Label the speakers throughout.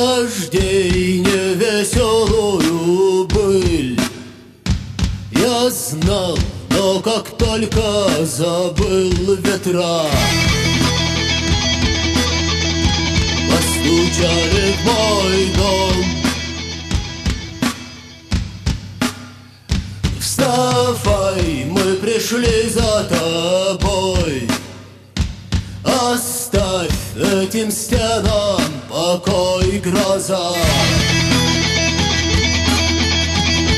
Speaker 1: дождей невеселую быль. Я знал, но как только забыл ветра. Постучали в мой дом. Вставай, мы пришли за тобой. Оставь этим стенам покой гроза.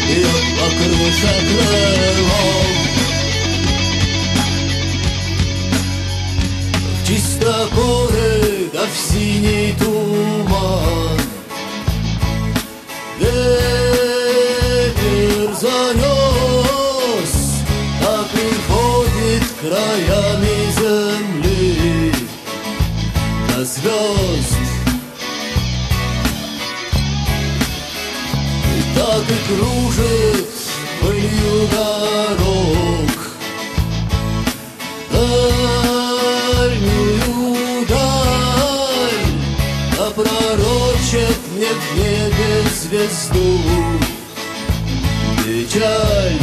Speaker 1: Бьет по крыше крылом В чистоколы кружит пылью дорог. Дальнюю даль Напророчит мне в небе звезду. Печаль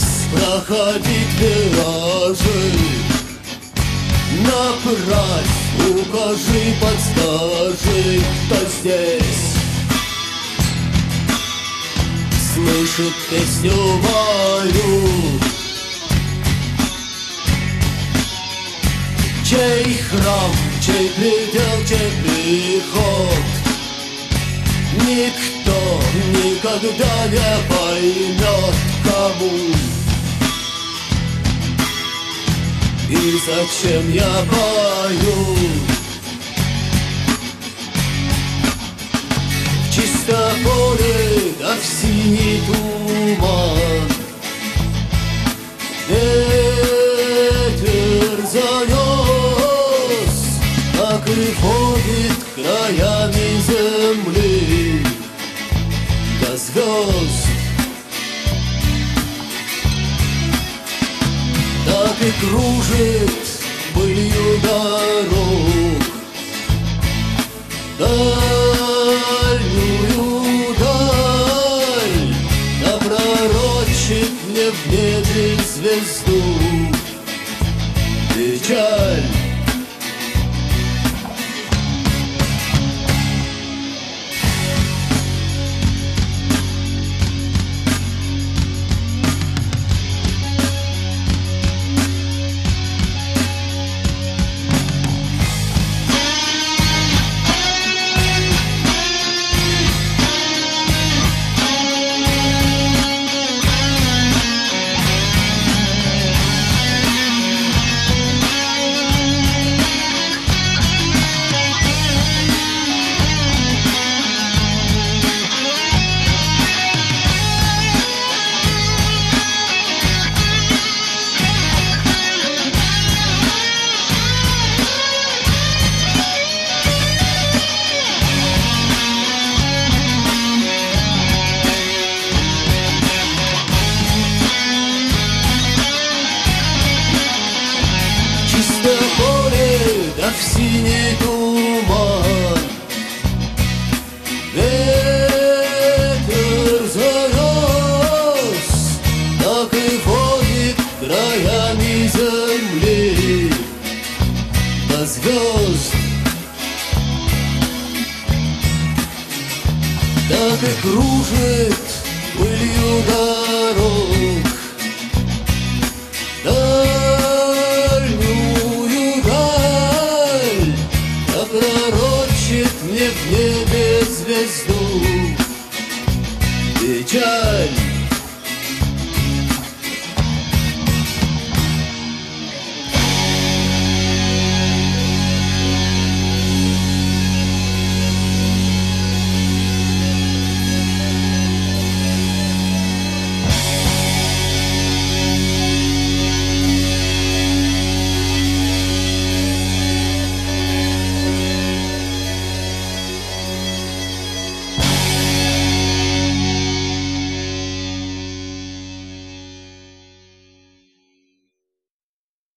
Speaker 1: здесь проходить виражи Направь, укажи, подскажи, кто здесь. Слышит песню мою Чей храм, чей предел, чей приход. Никто никогда не поймет, кому И зачем я пою чисто поле, в синий туман. Ветер занес, так и ходит краями кружит былью дорог Дальнюю даль Напророчит мне в небе звезду. Печаль туман Ветер занес, так и ходит краями земли. До звезд Так и кружит пылью дорог в небе звезду. Печаль